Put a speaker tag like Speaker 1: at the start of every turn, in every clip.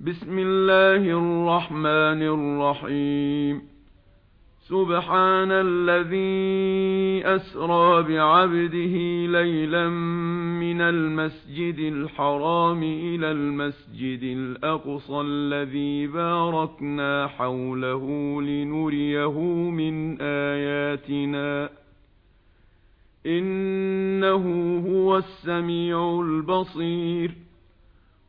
Speaker 1: بسم الله الرحمن الرحيم. سبحان الذي أسرى بعبده ليلا من المسجد الحرام إلى المسجد الأقصى الذي باركنا حوله لنريه من آياتنا. إنه هو السميع البصير.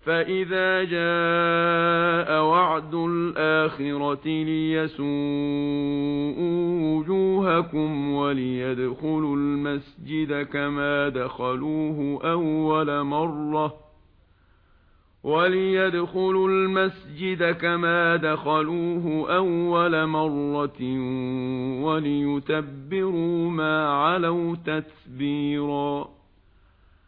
Speaker 1: فَإِذَا جَاءَ وَعْدُ الْآخِرَةِ لِيَسُوءُوا وُجُوهَكُمْ وَلِيَدْخُلُوا الْمَسْجِدَ كَمَا دَخَلُوهُ أَوَّلَ مَرَّةٍ وَلِيَدْخُلُوا الْمَسْجِدَ كَمَا دَخَلُوهُ أَوَّلَ مَرَّةٍ وَلِيُتَبِّرُوا مَا عَلَوْا تَتْبِيرًا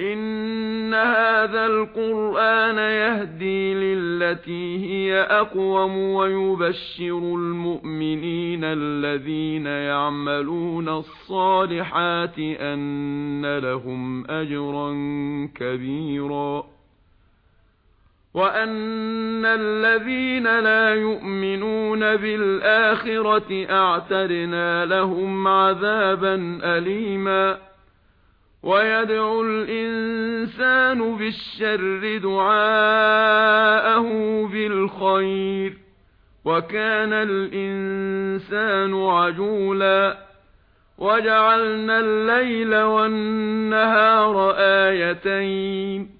Speaker 1: ان هذا القران يهدي للتي هي اقوم ويبشر المؤمنين الذين يعملون الصالحات ان لهم اجرا كبيرا وان الذين لا يؤمنون بالاخره اعتدنا لهم عذابا اليما وَيَدْعُو الْإِنسَانُ بِالشَّرِّ دُعَاءَهُ بِالْخَيْرِ وَكَانَ الْإِنسَانُ عَجُولًا وَجَعَلْنَا اللَّيْلَ وَالنَّهَارَ آيَتَيْنِ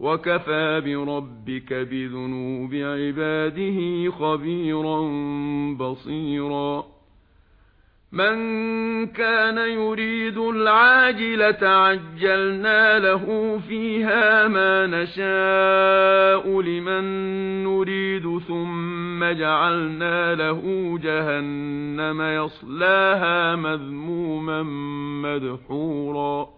Speaker 1: وَكَفَى بِرَبِّكَ بِذُنُوبِ عِبَادِهِ خَبِيرًا بَصِيرًا مَنْ كَانَ يُرِيدُ الْعَاجِلَةَ عَجَّلْنَا لَهُ فِيهَا مَا نَشَاءُ لِمَنْ نُرِيدُ ثُمَّ جَعَلْنَا لَهُ جَهَنَّمَ يَصْلَاهَا مَذْمُومًا مَدْحُورًا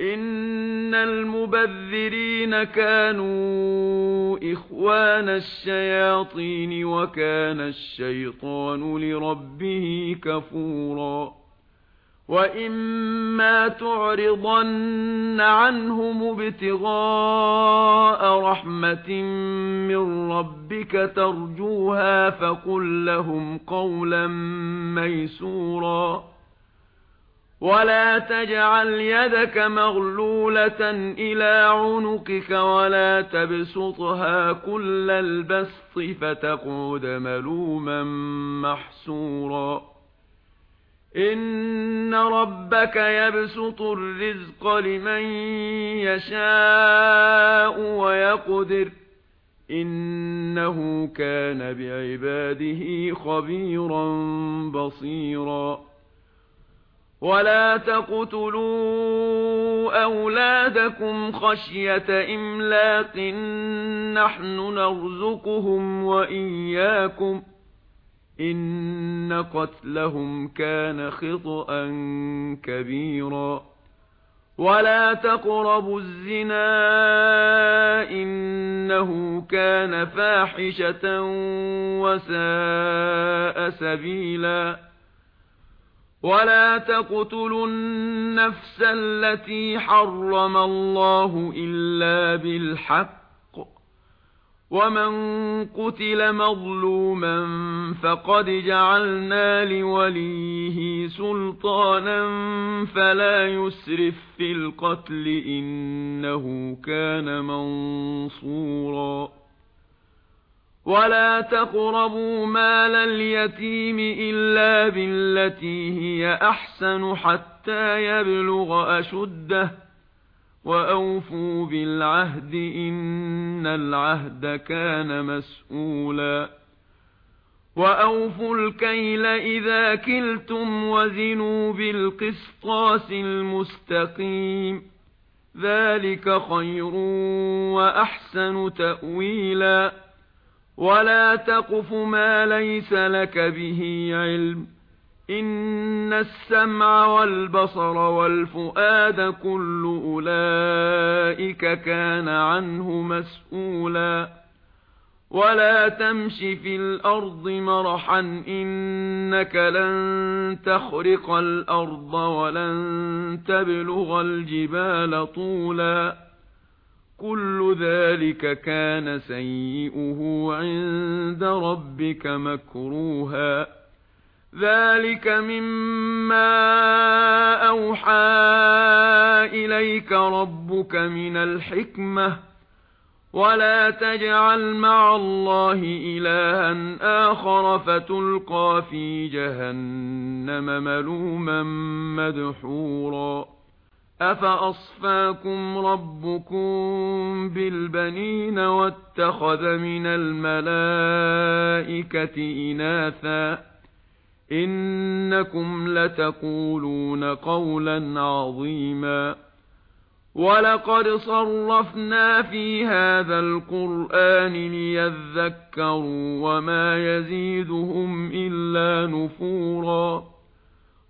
Speaker 1: ان المبذرين كانوا اخوان الشياطين وكان الشيطان لربه كفورا واما تعرضن عنهم ابتغاء رحمه من ربك ترجوها فقل لهم قولا ميسورا ولا تجعل يدك مغلولة إلى عنقك ولا تبسطها كل البسط فتقود ملوما محسورا إن ربك يبسط الرزق لمن يشاء ويقدر إنه كان بعباده خبيرا بصيرا ولا تقتلوا اولادكم خشيه املاق نحن نرزقهم واياكم ان قتلهم كان خطئا كبيرا ولا تقربوا الزنا انه كان فاحشه وساء سبيلا ولا تقتلوا النفس التي حرم الله الا بالحق ومن قتل مظلوما فقد جعلنا لوليه سلطانا فلا يسرف في القتل انه كان منصورا ولا تقربوا مال اليتيم الا بالتي هي احسن حتى يبلغ اشده واوفوا بالعهد ان العهد كان مسؤولا واوفوا الكيل اذا كلتم وزنوا بالقسطاس المستقيم ذلك خير واحسن تاويلا ولا تقف ما ليس لك به علم ان السمع والبصر والفؤاد كل اولئك كان عنه مسؤولا ولا تمش في الأرض مرحا انك لن تخرق الأرض ولن تبلغ الجبال طولا كُلُّ ذَلِكَ كَانَ سَيِّئُهُ عِندَ رَبِّكَ مَكْرُوهًا ذَلِكَ مِمَّا أَوْحَى إِلَيْكَ رَبُّكَ مِنَ الْحِكْمَةِ وَلَا تَجْعَلْ مَعَ اللَّهِ إِلَٰهًا آخَرَ فَتُلْقَىٰ فِي جَهَنَّمَ مَلُومًا مَّدْحُورًا أَفَأَصْفَاكُمْ رَبُّكُمْ بِالْبَنِينَ وَاتَّخَذَ مِنَ الْمَلَائِكَةِ إِنَاثًا إِنَّكُمْ لَتَقُولُونَ قَوْلًا عَظِيمًا وَلَقَدْ صَرَّفْنَا فِي هَذَا الْقُرْآنِ لِيَذَّكَّرُوا وَمَا يَزِيدُهُمْ إِلَّا نُفُورًا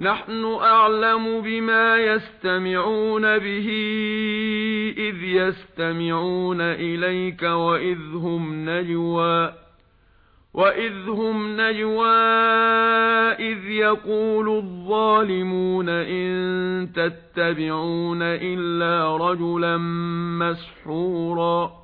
Speaker 1: نحن أعلم بما يستمعون به إذ يستمعون إليك وإذ هم نجوى وإذ هم نجوى إذ يقول الظالمون إن تتبعون إلا رجلا مسحورا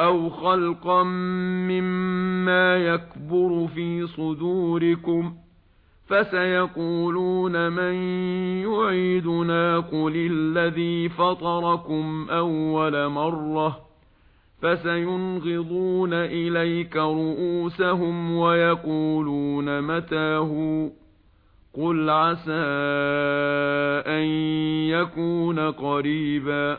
Speaker 1: أَوْ خَلْقًا مِّمَّا يَكْبُرُ فِي صُدُورِكُمْ فَسَيَقُولُونَ مَن يُعِيدُنَا قُلِ الَّذِي فَطَرَكُمْ أَوَّلَ مَرَّةٍ فَسَيُنْغِضُونَ إِلَيْكَ رُؤُوسَهُمْ وَيَقُولُونَ مَتَى هُوَ قُلْ عَسَى أَن يَكُونَ قَرِيبًا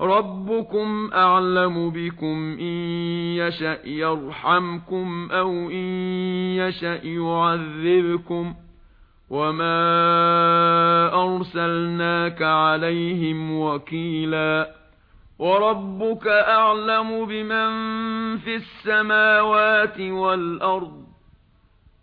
Speaker 1: رَبُّكُمْ أَعْلَمُ بِكُمْ إِنْ يَشَأْ يَرْحَمْكُمْ أَوْ إِنْ يَشَأْ يُعَذِّبْكُمْ وَمَا أَرْسَلْنَاكَ عَلَيْهِمْ وَكِيلًا وَرَبُّكَ أَعْلَمُ بِمَنْ فِي السَّمَاوَاتِ وَالْأَرْضِ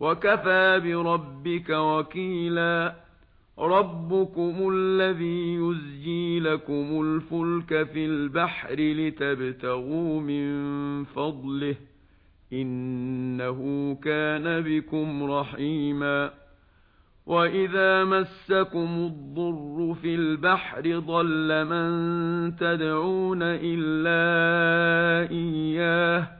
Speaker 1: وَكَفَى بِرَبِّكَ وَكِيلًا رَبُّكُمُ الَّذِي يُزْجِي لَكُمُ الْفُلْكَ فِي الْبَحْرِ لِتَبْتَغُوا مِنْ فَضْلِهِ إِنَّهُ كَانَ بِكُمْ رَحِيمًا وَإِذَا مَسَّكُمُ الضُّرُّ فِي الْبَحْرِ ضَلَّ مَن تَدْعُونَ إِلَّا إِيَّاهُ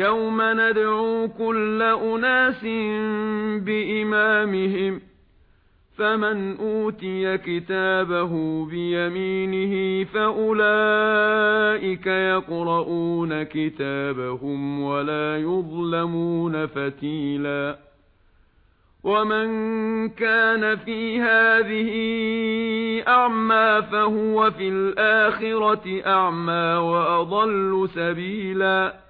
Speaker 1: يَوْمَ نَدْعُو كُلَّ أُنَاسٍ بِإِمَامِهِمْ فَمَنْ أُوتِيَ كِتَابَهُ بِيَمِينِهِ فَأُولَئِكَ يَقْرَؤُونَ كِتَابَهُمْ وَلَا يُظْلَمُونَ فَتِيلًا وَمَنْ كَانَ فِي هَذِهِ أَعْمَى فَهُوَ فِي الْآخِرَةِ أَعْمَى وَأَضَلُّ سَبِيلًا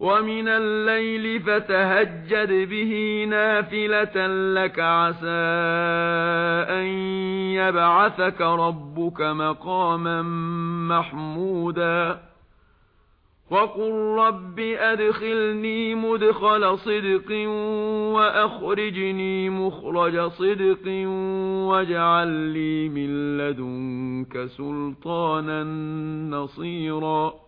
Speaker 1: وَمِنَ اللَّيْلِ فَتَهَجَّدْ بِهِ نَافِلَةً لَّكَ عَسَى أَن يَبْعَثَكَ رَبُّكَ مَقَامًا مَّحْمُودًا وَقُل رَّبِّ أَدْخِلْنِي مُدْخَلَ صِدْقٍ وَأَخْرِجْنِي مُخْرَجَ صِدْقٍ وَاجْعَل لِّي مِن لَّدُنكَ سُلْطَانًا نَّصِيرًا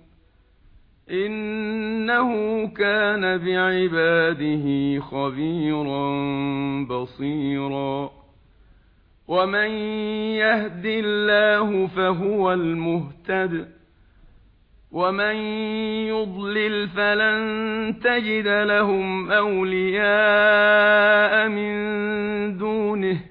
Speaker 1: انه كان بعباده خبيرا بصيرا ومن يهد الله فهو المهتد ومن يضلل فلن تجد لهم اولياء من دونه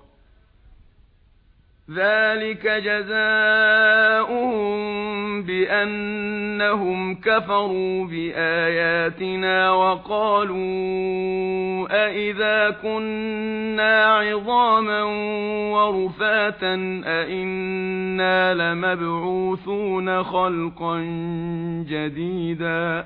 Speaker 1: ذلك جزاؤهم بأنهم كفروا بآياتنا وقالوا أئذا كنا عظاما ورفاتا أئنا لمبعوثون خلقا جديدا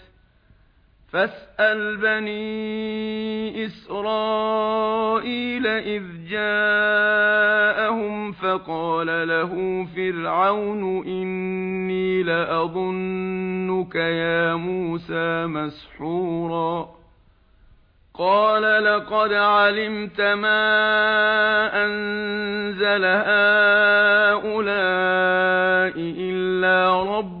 Speaker 1: فَاسْأَلْ بَنِي إِسْرَائِيلَ إِذْ جَاءَهُمْ فَقَالَ لَهُ فِرْعَوْنُ إِنِّي لَأَظُنُّكَ يَا مُوسَى مَسْحُورًا قَالَ لَقَدْ عَلِمْتَ مَا أَنزَلَ هَؤُلَاءِ إِلَّا رَبُّ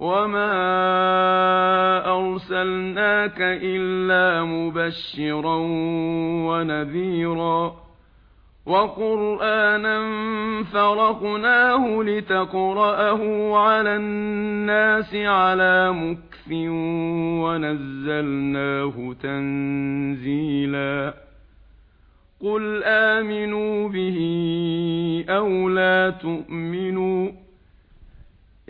Speaker 1: وَمَا أَرْسَلْنَاكَ إِلَّا مُبَشِّرًا وَنَذِيرًا وَقُرْآنًا فَرَقْنَاهُ لِتَقْرَأَهُ عَلَى النَّاسِ عَلَى مُكْثٍ وَنَزَّلْنَاهُ تَنزِيلًا قُلْ آمِنُوا بِهِ أَوْ لَا تُؤْمِنُوا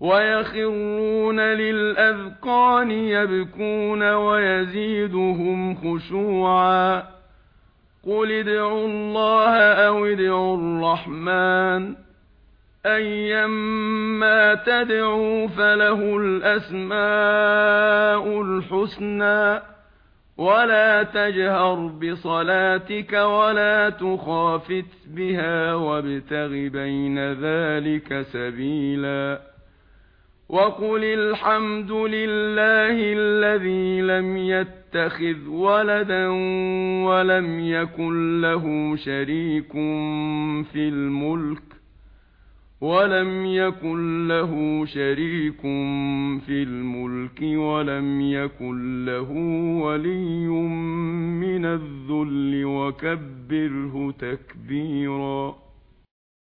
Speaker 1: وَيَخِرُّونَ لِلْأَذْقَانِ يَبْكُونَ وَيَزِيدُهُمْ خُشُوعًا قُلِ ادْعُوا اللَّهَ أَوْ ادْعُوا الرَّحْمَنَ أَيَّمَّا تَدْعُوا فَلَهُ الْأَسْمَاءُ الْحُسْنَى وَلَا تَجْهَرْ بِصَلَاتِكَ وَلَا تُخَافِتْ بِهَا وَابْتَغِ بَيْنَ ذَلِكَ سَبِيلًا وَقُلِ الْحَمْدُ لِلَّهِ الَّذِي لَمْ يَتَّخِذْ وَلَدًا وَلَمْ يَكُنْ لَهُ شَرِيكٌ فِي الْمُلْكِ وَلَمْ يَكُنْ لَهُ شَرِيكٌ فِي الْمُلْكِ وَلَمْ يَكُنْ لَهُ وَلِيٌّ مِنَ الذُّلِّ وَكَبِّرْهُ تَكْبِيرًا